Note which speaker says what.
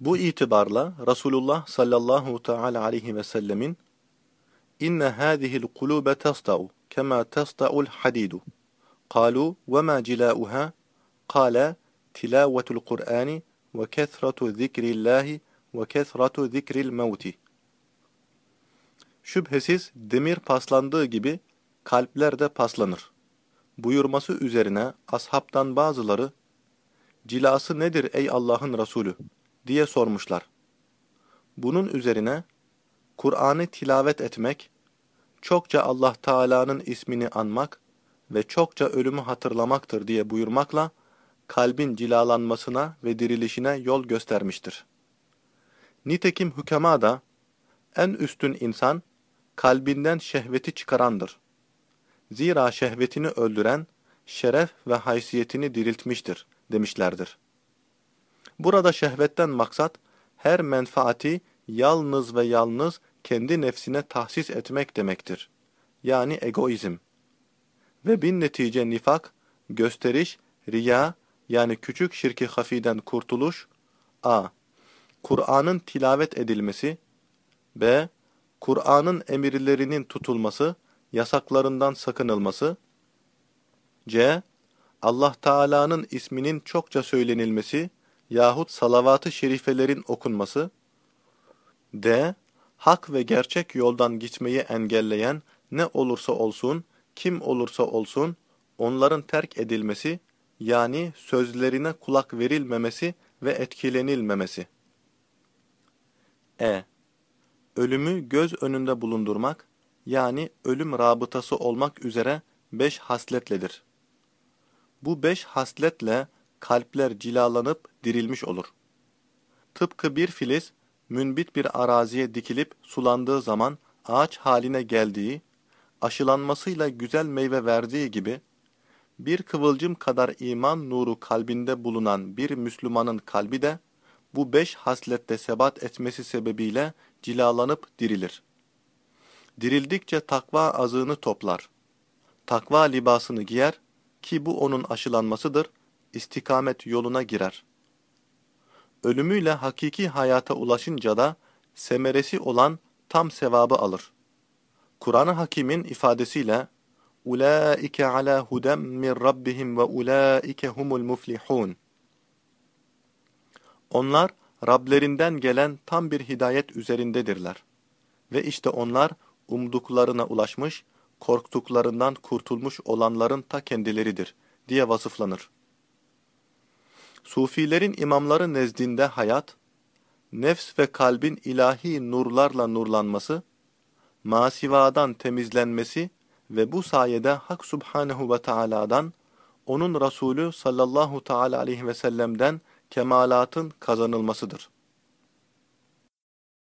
Speaker 1: Bu itibarla Resulullah sallallahu teala aleyhi ve sellemin inne hâzihil kulûbe testa'u kemâ testa'ul hadidu kalu ve ma cilâuha kâle tilâvetul Kur'ani ve kethratu zikrillâhi ve kethratu zikril mevti. Şüphesiz demir paslandığı gibi kalpler de paslanır. Buyurması üzerine ashabtan bazıları cilası nedir ey Allah'ın Resulü diye sormuşlar. Bunun üzerine, Kur'an'ı tilavet etmek, çokça Allah Teala'nın ismini anmak ve çokça ölümü hatırlamaktır diye buyurmakla, kalbin cilalanmasına ve dirilişine yol göstermiştir. Nitekim hükema da, en üstün insan, kalbinden şehveti çıkarandır. Zira şehvetini öldüren, şeref ve haysiyetini diriltmiştir, demişlerdir. Burada şehvetten maksat, her menfaati yalnız ve yalnız kendi nefsine tahsis etmek demektir. Yani egoizm. Ve bin netice nifak, gösteriş, riya, yani küçük şirki hafiden kurtuluş, a. Kur'an'ın tilavet edilmesi, b. Kur'an'ın emirlerinin tutulması, yasaklarından sakınılması, c. Allah Teala'nın isminin çokça söylenilmesi yahut salavat-ı şerifelerin okunması, d. Hak ve gerçek yoldan gitmeyi engelleyen ne olursa olsun, kim olursa olsun, onların terk edilmesi, yani sözlerine kulak verilmemesi ve etkilenilmemesi. E. Ölümü göz önünde bulundurmak, yani ölüm rabıtası olmak üzere beş hasletledir. Bu beş hasletle kalpler cilalanıp dirilmiş olur. Tıpkı bir filiz, münbit bir araziye dikilip sulandığı zaman ağaç haline geldiği, aşılanmasıyla güzel meyve verdiği gibi, bir kıvılcım kadar iman nuru kalbinde bulunan bir Müslümanın kalbi de, bu beş haslette sebat etmesi sebebiyle cilalanıp dirilir. Dirildikçe takva azığını toplar. Takva libasını giyer ki bu onun aşılanmasıdır, istikamet yoluna girer. Ölümüyle hakiki hayata ulaşınca da semeresi olan tam sevabı alır. Kur'an-ı Hakim'in ifadesiyle Ulaike ala hudem min rabbihim ve ulaike humul muflihun. Onlar Rablerinden gelen tam bir hidayet üzerindedirler. Ve işte onlar umduklarına ulaşmış, korktuklarından kurtulmuş olanların ta kendileridir diye vasıflanır. Sufilerin imamları nezdinde hayat, nefs ve kalbin ilahi nurlarla nurlanması, masivadan temizlenmesi ve bu sayede Hak Subhanehu ve Taala'dan, onun Resulü sallallahu teala aleyhi ve sellem'den kemalatın kazanılmasıdır.